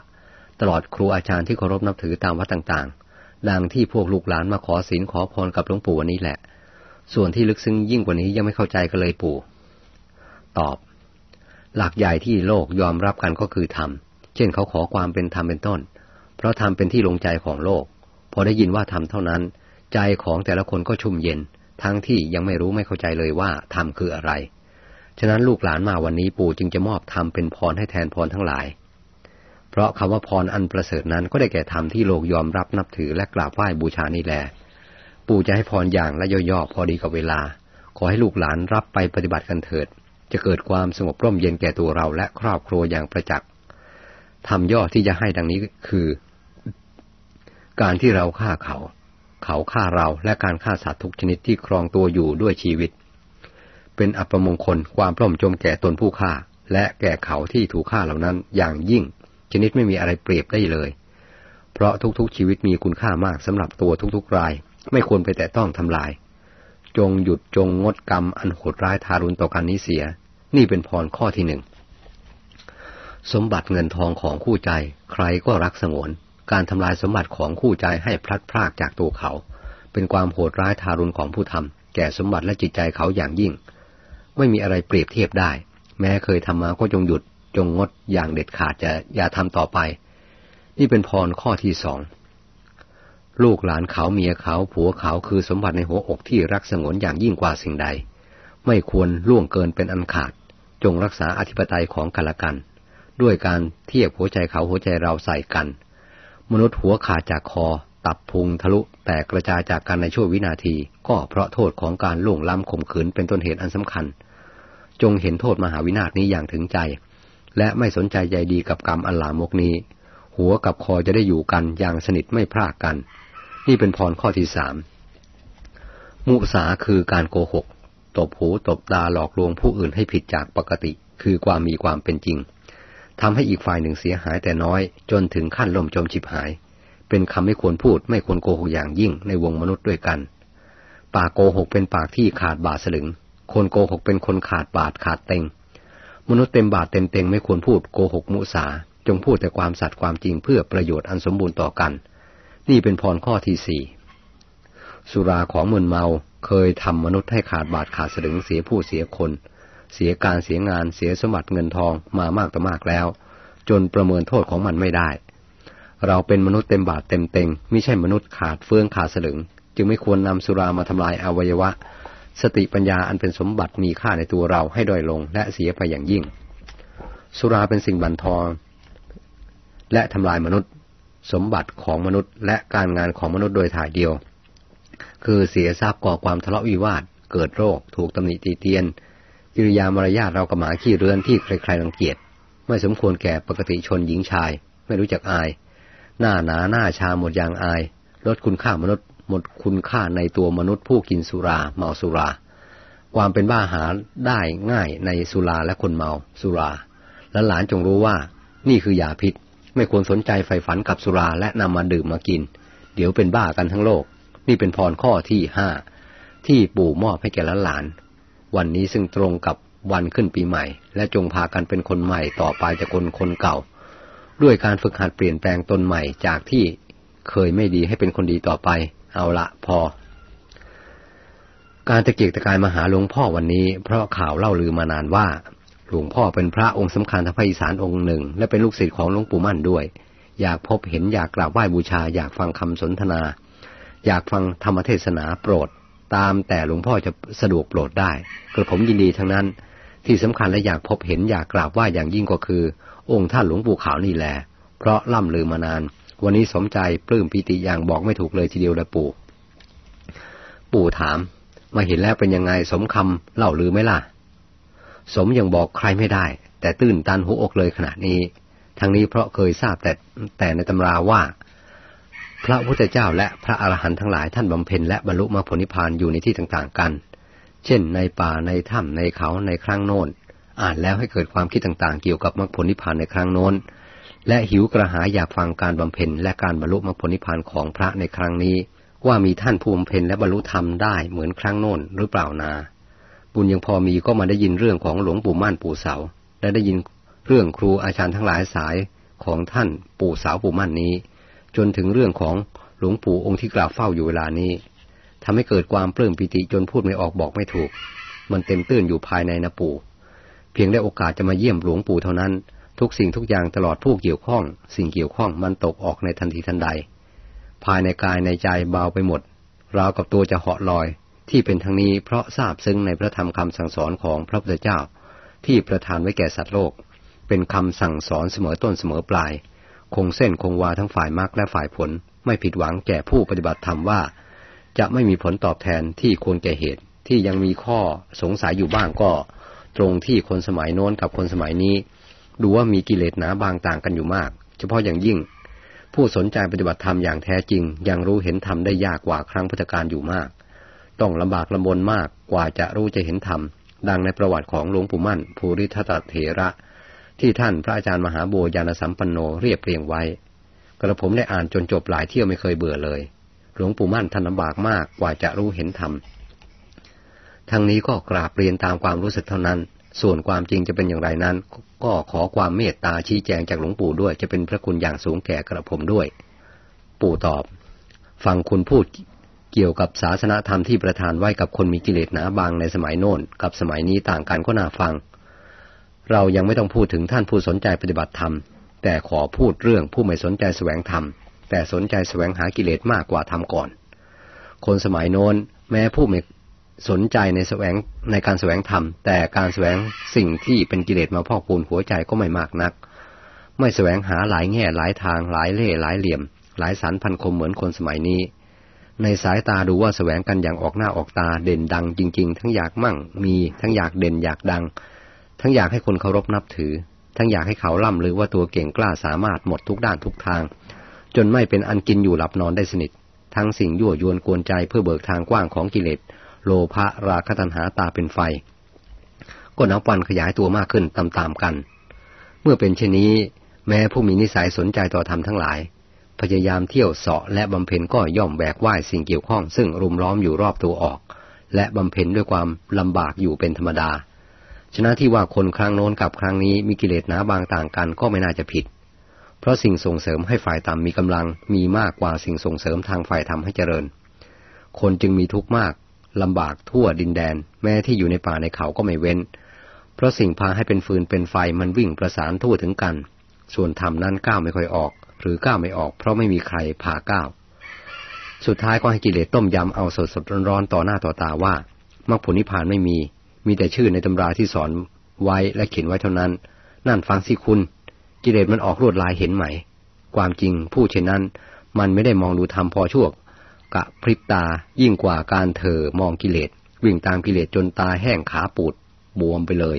ตลอดครูอาจารย์ที่เคารพนับถือตามวัดต่างๆ ดังที่พวกลูกหลานมาขอศีลขอพรกับหลวงปู่วันนี้แหละ ส่วนที่ลึกซึ้งยิ่งกว่านี้ยังไม่เข้าใจกันเลยปู่ ตอบ หลักใหญ่ที่โลกยอมรับกันก็คือธรรม เช่นเขาขอความเป็นธรรมเป็นต้น เพราะธรรมเป็นที่ลงใจของโลก พอได้ยินว่าธรรมเท่านั้น ใจของแต่ละคนก็ชุ่มเย็น ทั้งที่ยังไม่รู้ไม่เข้าใจเลยว่าธรรมคืออะไร ฉะนั้นลูกหลานมาวันนี้ปู่จึงจะมอบธรรมเป็นพรให้แทนพรทั้งหลาย เพราะคำว่าพรอันประเสริฐนั้นก็ได้แก่ธรรมที่โลกยอมรับนับถือและกราบไหว้บูชานี่แลปู่จะให้พรอย่างและย่อๆพอดีกับเวลา ขอให้ลูกหลานรับไปปฏิบัติกันเถิด จะเกิดความสงบร่มเย็นแก่ตัวเราและครอบครัวอย่างประจักษ์ทำย่อที่จะให้ดังนี้คือ การที่เราฆ่าเขา เขาฆ่าเราและการฆ่าสัตว์ทุกชนิดที่ครองตัวอยู่ด้วยชีวิต เป็นอัปมงคลความร่มจมแก่ตนผู้ฆ่า และแก่เขาที่ถูกฆ่าเหล่านั้นอย่างยิ่ง ชนิดไม่มีอะไรเปรียบได้เลย เพราะทุกๆชีวิตมีคุณค่ามากสำหรับตัวทุกๆราย ไม่ควรไปแต่ต้องทำลาย จงหยุดจงงดกรรมอันโหดร้ายทารุณต่อกันนี้เสีย นี่เป็นพรข้อที่หนึ่งสมบัติเงินทองของคู่ใจ ใครก็รักสงวน การทำลายสมบัติของคู่ใจให้พลัดพรากจากตัวเขา เป็นความโหดร้ายทารุณของผู้ทำแก่สมบัติและจิตใจเขาอย่างยิ่ง ไม่มีอะไรเปรียบเทียบได้ แม้เคยทำมาก็จงหยุด จงงดอย่างเด็ดขาดจะอย่าทำต่อไป นี่เป็นพรข้อที่สองลูกหลานเขาเมียเขาผัวเขาคือสมบัติในหัวอกที่รักสงวนอย่างยิ่งกว่าสิ่งใด ไม่ควรล่วงเกินเป็นอันขาด จงรักษาอธิปไตยของกันและกัน ด้วยการเทียบหัวใจเขาหัวใจเราใส่กัน มนุษย์หัวขาดจากคอ ตับพุงทะลุ แตกกระจายจากกันในช่วงวินาที ก็เพราะโทษของการล่วงล้ำข่มขืนเป็นต้นเหตุอันสำคัญ จงเห็นโทษมหาวินาศนี้อย่างถึงใจ และไม่สนใจใยดีกับกรรมอันลามกนี้ หัวกับคอจะได้อยู่กันอย่างสนิทไม่พรากกัน นี่เป็นพรข้อที่สามมุสาคือการโกหก ตบหูตบตาหลอกลวงผู้อื่นให้ผิดจากปกติ คือความมีความเป็นจริงทำให้อีกฝ่ายหนึ่งเสียหายแต่น้อย จนถึงขั้นล่มจมฉิบหาย เป็นคำไม่ควรพูดไม่ควรโกหกอย่างยิ่งในวงมนุษย์ด้วยกัน ปากโกหกเป็นปากที่ขาดบาดสลึง คนโกหกเป็นคนขาดบาดขาดเต็ง มนุษย์เต็มบาทเต็มเต็งไม่ควรพูดโกหกมุสา จงพูดแต่ความสัตย์ความจริงเพื่อประโยชน์อันสมบูรณ์ต่อกัน นี่เป็นพรข้อที่สี่สุราของมึนเมาเคยทำมนุษย์ให้ขาดบาดขาดสลึงเสียผู้เสียคน เสียการเสียงานเสียสมบัติเงินทองมามากต่อมากแล้ว จนประเมินโทษของมันไม่ได้ เราเป็นมนุษย์เต็มบาทเต็มเต็งไม่ใช่มนุษย์ขาดเฟื่องขาดสลึง จึงไม่ควรนำสุรามาทำลายอวัยวะ สติปัญญาอันเป็นสมบัติมีค่าในตัวเราให้ด้อยลงและเสียไปอย่างยิ่ง สุราเป็นสิ่งบันทอนและทำลายมนุษย์ สมบัติของมนุษย์ และการงานของมนุษย์โดยถ่ายเดียว คือเสียทรัพย์ก่อความทะเลาะวิวาท เกิดโรค ถูกตำหนิตีเตียน กิริยามารยาทเรากับหมาขี้เรือนที่ใครๆรังเกียจ ไม่สมควรแก่ปกติชนหญิงชาย ไม่รู้จักอาย หน้าหนาหน้าชาหมดอย่างอาย ลดคุณค่ามนุษย์ หมดคุณค่าในตัวมนุษย์ผู้กินสุราเมาสุรา ความเป็นบ้าหาได้ง่ายในสุราและคนเมาสุรา และหลานจงรู้ว่า นี่คือยาพิษ ไม่ควรสนใจใฝ่ฝันกับสุราและนำมาดื่มมากิน เดี๋ยวเป็นบ้ากันทั้งโลก นี่เป็นพรข้อที่ห้าที่ปู่มอบให้แก่หลาน วันนี้ซึ่งตรงกับวันขึ้นปีใหม่ และจงพากันเป็นคนใหม่ต่อไปจากคนคนเก่า ด้วยการฝึกหัดเปลี่ยนแปลงตนใหม่จากที่เคยไม่ดีให้เป็นคนดีต่อไป เอาละพอ การตะเกียกตะกายมาหาหลวงพ่อวันนี้ เพราะข่าวเล่าลือมานานว่า หลวงพ่อเป็นพระองค์สำคัญทางภาคอีสานองค์หนึ่ง และเป็นลูกศิษย์ของหลวงปู่มั่นด้วย อยากพบเห็นอยากกราบไหว้บูชา อยากฟังคำสนทนา อยากฟังธรรมเทศนาโปรด ตามแต่หลวงพ่อจะสะดวกโปรดได้กระผมยินดีทั้งนั้นที่สำคัญและอยากพบเห็นอยากกราบไหว้อย่างยิ่งก็คือ องค์ท่านหลวงปู่ขาวนี่แหละเพราะล่ำลือมานาน วันนี้สมใจปลื้มปิติอย่างบอกไม่ถูกเลยทีเดียวแลวปู่ ปู่ถาม มาเห็นแล้วเป็นยังไงสมคำเล่าลือไหมล่ะ สมยังบอกใครไม่ได้ แต่ตื้นตันหัวอกเลยขณะนี้ ทั้งนี้เพราะเคยทราบแต่แต่ในตำราว่า พระพุทธเจ้าและพระอรหันต์ทั้งหลายท่านบำเพ็ญและบรรลุมรรคผลนิพพานอยู่ในที่ต่างๆกัน เช่น ในป่าในถ้ำในเขาในครั้งโน้นอ่านแล้วให้เกิดความคิดต่างๆ เกี่ยวกับมรรคผลนิพพานในครั้งโน้น และหิวกระหายอยากฟังการบำเพ็ญและการบรรลุมรรคผลนิพพานของพระในครั้งนี้ ว่ามีท่านผู้บำเพ็ญและบรรลุธรรมได้เหมือนครั้งโน้นหรือเปล่านา บุญยังพอมีก็มาได้ยินเรื่องของหลวงปู่ม่านปู่เสา และได้ยินเรื่องครูอาจารย์ทั้งหลายสายของท่านปู่สาวปู่ม่านนี้ จนถึงเรื่องของหลวงปู่องค์ที่กราบเฝ้าอยู่เวลานี้ทำให้เกิดความปลื้มปิติจนพูดไม่ออกบอกไม่ถูก มันเต็มตื้นอยู่ภายในนะปู่ เพียงได้โอกาสจะมาเยี่ยมหลวงปู่เท่านั้น ทุกสิ่งทุกอย่างตลอดผู้เกี่ยวข้อง สิ่งเกี่ยวข้องมันตกออกในทันทีทันใด ภายในกายในใจเบาไปหมด ราวกับตัวจะเหาะลอย ที่เป็นทั้งนี้เพราะทราบซึ้งในพระธรรมคำสั่งสอนของพระพุทธเจ้า ที่ประทานไว้แก่สัตว์โลก เป็นคำสั่งสอนเสมอต้นเสมอปลาย คงเส้นคงวาทั้งฝ่ายมรรคและฝ่ายผล ไม่ผิดหวังแก่ผู้ปฏิบัติธรรมว่า จะไม่มีผลตอบแทนที่ควรแก่เหตุที่ยังมีข้อสงสัยอยู่บ้างก็ ตรงที่คนสมัยโน้นกับคนสมัยนี้ ดูว่ามีกิเลสหนาบางต่างกันอยู่มาก เฉพาะอย่างยิ่ง ผู้สนใจปฏิบัติธรรมอย่างแท้จริง ยังรู้เห็นธรรมได้ยากกว่าครั้งพุทธกาลอยู่มาก ต้องลำบากลำบนมากกว่าจะรู้จะเห็นธรรมดังในประวัติของหลวงปู่มั่น ภูริทัตเถระ ที่ท่านพระอาจารย์มหาบัวยานสัมปันโนเรียบเรียงไว้ กระผมได้อ่านจนจบหลายเที่ยวไม่เคยเบื่อเลย หลวงปู่มั่นท่านลำบากมากกว่าจะรู้เห็นธรรมทั้งนี้ก็กราบเรียนตามความรู้สึกเท่านั้น ส่วนความจริงจะเป็นอย่างไรนั้น ก็ขอความเมตตาชี้แจงจากหลวงปู่ด้วย จะเป็นพระคุณอย่างสูงแก่กระผมด้วย ปู่ตอบ ฟังคุณพูดเกี่ยวกับศาสนาธรรมที่ประทานไว้กับคนมีกิเลสหนาบางในสมัยโน้นกับสมัยนี้ต่างกันก็น่าฟัง เรายังไม่ต้องพูดถึงท่านผู้สนใจปฏิบัติธรรม แต่ขอพูดเรื่องผู้ไม่สนใจแสวงธรรม แต่สนใจแสวงหากิเลสมากกว่าทำก่อน คนสมัยโน้นแม้ผู้ไม่ สนใจในแสวงในการแสวงธรรม แต่การแสวงสิ่งที่เป็นกิเลสมาพอกปูนหัวใจก็ไม่มากนัก ไม่แสวงหาหลายแง่หลายทางหลายเล่หลายเหลี่ยม หลายสารพันคมเหมือนคนสมัยนี้ ในสายตาดูว่าแสวงกันอย่างออกหน้าออกตาเด่นดังจริง ๆ ทั้งอยากมั่งมีทั้งอยากเด่นอยากดัง ทั้งอยากให้คนเคารพนับถือ ทั้งอยากให้เขาล่ำหรือว่าตัวเก่งกล้าสามารถหมดทุกด้านทุกทาง จนไม่เป็นอันกินอยู่หลับนอนได้สนิท ทั้งสิ่งยั่วยวนกวนใจเพื่อเบิกทางกว้างของกิเลส โลภะราคะตัณหาตาเป็นไฟ ก็นับวันขยายตัวมากขึ้นตามๆกัน เมื่อเป็นเช่นนี้ แม้ผู้มีนิสัยสนใจต่อธรรมทั้งหลาย พยายามเที่ยวเสาะและบำเพ็ญก็ย่อมแบกไหวสิ่งเกี่ยวข้อง ซึ่งรุมล้อมอยู่รอบตัวออก และบำเพ็ญด้วยความลำบากอยู่เป็นธรรมดา ชนะที่ว่าคนครั้งโน้นกับครั้งนี้มีกิเลสหนาบางต่างกันก็ไม่น่าจะผิดเพราะสิ่งส่งเสริมให้ฝ่ายต่ำมีกำลังมีมากกว่าสิ่งส่งเสริมทางฝ่ายธรรมให้เจริญ คนจึงมีทุกข์มาก ลำบากทั่วดินแดน แม้ที่อยู่ในป่าในเขาก็ไม่เว้น เพราะสิ่งพาให้เป็นฟืนเป็นไฟมันวิ่งประสานทั่วถึงกัน ส่วนธรรมนั้นก้าวไม่ค่อยออก หรือก้าวไม่ออก เพราะไม่มีใครพาก้าว สุดท้ายก็ให้กิเลสต้มยำเอาสดสดร้อนๆต่อหน้าต่อตาว่ามรรคผลนิพพานไม่มี มีแต่ชื่อในตำราที่สอนไว้และเขียนไว้เท่านั้น นั่นฟังสิคุณ กิเลสมันออกรวดลายเห็นไหม ความจริงผู้เช่นนั้น มันไม่ได้มองดูธรรมพอชั่ว กะพริบตายิ่งกว่าการเธอมองกิเลสวิ่งตามกิเลสจนตาแห้งขาปูดบวมไปเลย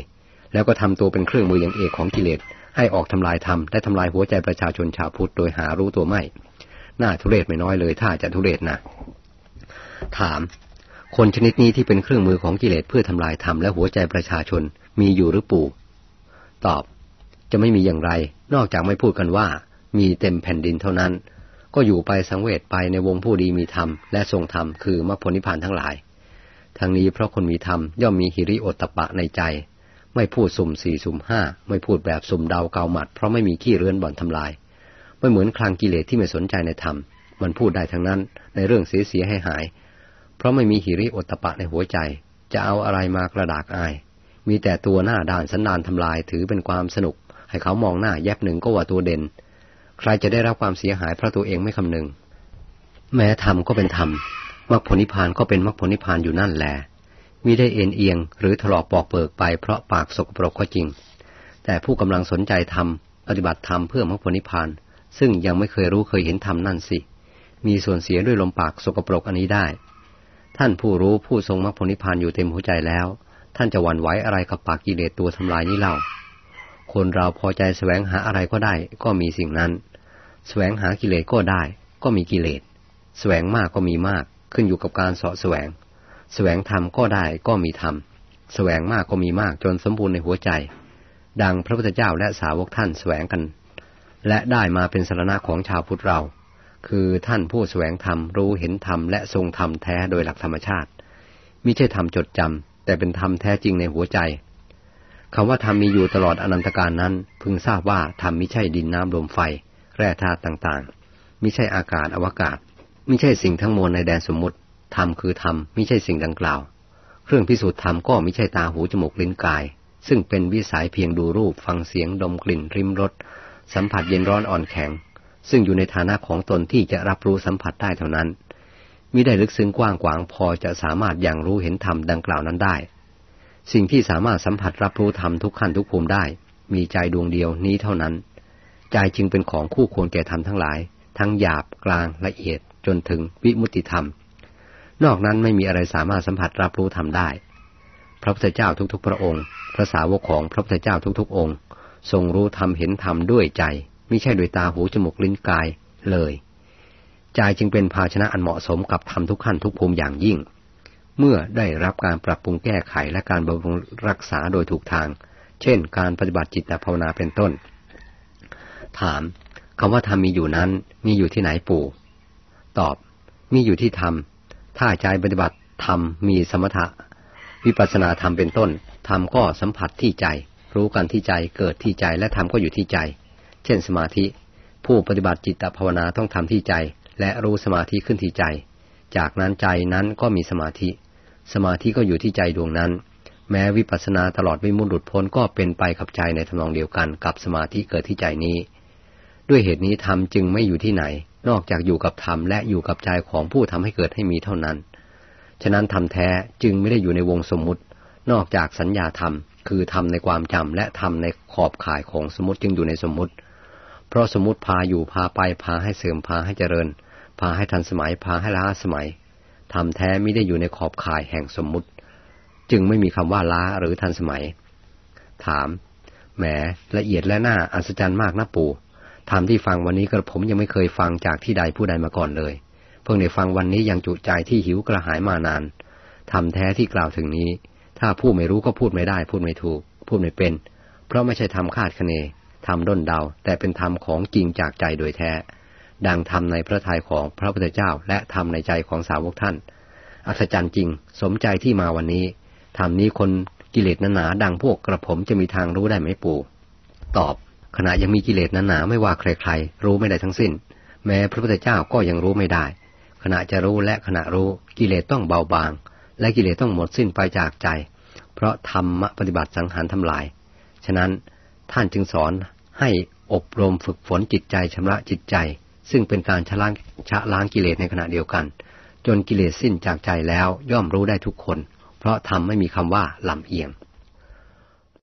แล้วก็ทำตัวเป็นเครื่องมืออย่างเอกของกิเลสให้ออกทำลายธรรมและทำลายหัวใจประชาชนชาวพุทธโดยหารู้ตัวไม่ น่าทุเรศไม่น้อยเลย ถ้าจะทุเรศนะถาม คนชนิดนี้ที่เป็นเครื่องมือของกิเลสเพื่อทำลายธรรมและหัวใจประชาชนมีอยู่หรือปู่ ตอบ จะไม่มีอย่างไร นอกจากไม่พูดกันว่า มีเต็มแผ่นดินเท่านั้น ก็อยู่ไปสังเวชไปในวงผู้ดีมีธรรม และทรงธรรมคือมรรคผลนิพพานทั้งหลาย ทั้งนี้เพราะคนมีธรรมย่อมมีหิริโอตตะปะในใจ ไม่พูดสุ่มสี่สุ่มห้าไม่พูดแบบสุ่มเดาเกาหมัด เพราะไม่มีขี้เรือนบ่อนทำลาย ไม่เหมือนคลางกิเลสที่ไม่สนใจในธรรม มันพูดได้ทั้งนั้นในเรื่องเสียเสียให้หาย เพราะไม่มีหิริโอตตะปะในหัวใจ จะเอาอะไรมากระดากอาย มีแต่ตัวหน้าด่านสันดานทำลายถือเป็นความสนุก ให้เขามองหน้าแยบหนึ่งก็ว่าตัวเด่น ใครจะได้รับความเสียหายเพราะตัวเองไม่คำนึง แม้ธรรมก็เป็นธรรมมรรคผลนิพพานก็เป็นมรรคผลนิพพานอยู่นั่นแหละมิได้เอ็นเอียง หรือถลอกปอกเปิกไปเพราะปากสกปรกก็จริง แต่ผู้กำลังสนใจธรรมปฏิบัติธรรมเพื่อมรรคผลนิพพาน ซึ่งยังไม่เคยรู้เคยเห็นธรรมนั่นสิ มีส่วนเสียด้วยลมปากสกปรกอันนี้ได้ ท่านผู้รู้ผู้ทรงมรรคผลนิพพานอยู่เต็มหัวใจแล้ว ท่านจะหวั่นไหวอะไรกับปากกิเลสตัวทำลายนี้เล่า คนเราพอใจแสวงหาอะไรก็ได้ ก็มีสิ่งนั้น แสวงหากิเลสก็ได้ ก็มีกิเลส แสวงมากก็มีมาก ขึ้นอยู่กับการเสาะแสวง แสวงธรรมก็ได้ก็มีธรรม แสวงมากก็มีมากจนสมบูรณ์ในหัวใจ ดังพระพุทธเจ้าและสาวกท่านแสวงกัน และได้มาเป็นสารณะของชาวพุทธเรา คือท่านผู้แสวงธรรมรู้เห็นธรรมและทรงธรรมแท้โดยหลักธรรมชาติ มิใช่ธรรมจดจแต่เป็นธรรมแท้จริงในหัวใจ คำว่าธรรมมีอยู่ตลอดอนันตการนั้น พึงทราบว่าธรรมมิใช่ดินน้ำลมไฟ แร่ธาตุต่างๆมิใช่อากาศอวกาศมิใช่สิ่งทั้งมวลในแดนสมมติธรรมคือธรรมมิใช่สิ่งดังกล่าว เครื่องพิสูจน์ธรรมก็มิใช่ตาหูจมูกลิ้นกาย ซึ่งเป็นวิสัยเพียงดูรูปฟังเสียงดมกลิ่นริมรสสัมผัสเย็นร้อนอ่อนแข็ง ซึ่งอยู่ในฐานะของตนที่จะรับรู้สัมผัสได้เท่านั้นมิได้ลึกซึ้งกว้างขวางพอจะสามารถอย่างรู้เห็นธรรมดังกล่าวนั้นได้ สิ่งที่สามารถสัมผัสรับรู้ธรรมทุกขั้นทุกภูมิได้ มีใจดวงเดียวนี้เท่านั้น ใจจึงเป็นของคู่ควรแก่ธรรมทั้งหลาย ทั้งหยาบกลางละเอียดจนถึงวิมุติธรรม นอกนั้นไม่มีอะไรสามารถสัมผัสรับรู้ธรรมได้ พระพุทธเจ้าทุกๆ พระองค์ พระสาวกของพระพุทธเจ้าทุกๆ องค์ ทรงรู้ธรรมเห็นธรรมด้วยใจ ไม่ใช่โดยตาหูจมูกลิ้นกายเลย ใจจึงเป็นภาชนะอันเหมาะสมกับทำทุกขั้นทุกภูมิอย่างยิ่ง เมื่อได้รับการปรับปรุงแก้ไขและการบำรุงรักษาโดยถูกทาง เช่น การปฏิบัติจิตภาวนาเป็นต้น ถามคำว่าธรรมมีอยู่นั้น มีอยู่ที่ไหนปู่ ตอบ มีอยู่ที่ธรรม ถ้าใจปฏิบัติธรรมมีสมถะ วิปัสสนาธรรมเป็นต้น ธรรมก็สัมผัสที่ใจ รู้กันที่ใจ เกิดที่ใจ และธรรมก็อยู่ที่ใจ เช่น สมาธิ ผู้ปฏิบัติจิตภาวนาต้องทำที่ใจ และรู้สมาธิขึ้นที่ใจ จากนั้นใจนั้นก็มีสมาธิ สมาธิก็อยู่ที่ใจดวงนั้น แม้วิปัสสนาตลอดวิมุตติหลุดพ้นก็เป็นไปกับใจในทำนองเดียวกันกับสมาธิเกิดที่ใจนี้ ด้วยเหตุนี้ธรรมจึงไม่อยู่ที่ไหน นอกจากอยู่กับธรรมและอยู่กับใจของผู้ทำให้เกิดให้มีเท่านั้น ฉะนั้นธรรมแท้จึงไม่ได้อยู่ในวงสมมุติ นอกจากสัญญาธรรม คือธรรมในความจำและธรรมในขอบข่ายของสมมติจึงอยู่ในสมมุติ เพราะสมมติพาอยู่พาไปพาให้เสื่อมพาให้เจริญ พาให้ทันสมัยพาให้ล้าสมัย ทำแท้ไม่ได้อยู่ในขอบข่ายแห่งสมมุติ จึงไม่มีคำว่าล้าหรือทันสมัย ถาม แหมละเอียดและน่าอัศจรรย์มากนะปู่ธรรมที่ฟังวันนี้กระผมยังไม่เคยฟังจากที่ใดผู้ใดมาก่อนเลย เพิ่งได้ฟังวันนี้ยังจุใจที่หิวกระหายมานานทำแท้ที่กล่าวถึงนี้ ถ้าผู้ไม่รู้ก็พูดไม่ได้ พูดไม่ถูก พูดไม่เป็น เพราะไม่ใช่ทำคาดคะเนทำด้นเดา แต่เป็นธรรมของจริงจากใจโดยแท้ ดังทำในพระทัยของพระพุทธเจ้า และทำในใจของสาวกท่าน อัศจรรย์จริง สมใจที่มาวันนี้ทำนี้คนกิเลสหนาดังพวกกระผมจะมีทางรู้ได้ไหมปู่ ตอบ ขณะยังมีกิเลสหนาไม่ว่าใครๆ รู้ไม่ได้ทั้งสิ้น แม้พระพุทธเจ้าก็ยังรู้ไม่ได้ ขณะจะรู้และขณะรู้กิเลสต้องเบาบาง และกิเลสต้องหมดสิ้นไปจากใจ เพราะธรรมปฏิบัติสังหารทำลาย ฉะนั้นท่านจึงสอนให้อบรมฝึกฝนจิตใจชำระจิตใจ ซึ่งเป็นการชะล้างชะล้างกิเลสในขณะเดียวกัน จนกิเลสสิ้นจากใจแล้วย่อมรู้ได้ทุกคน เพราะทำไม่มีคำว่าลำเอียง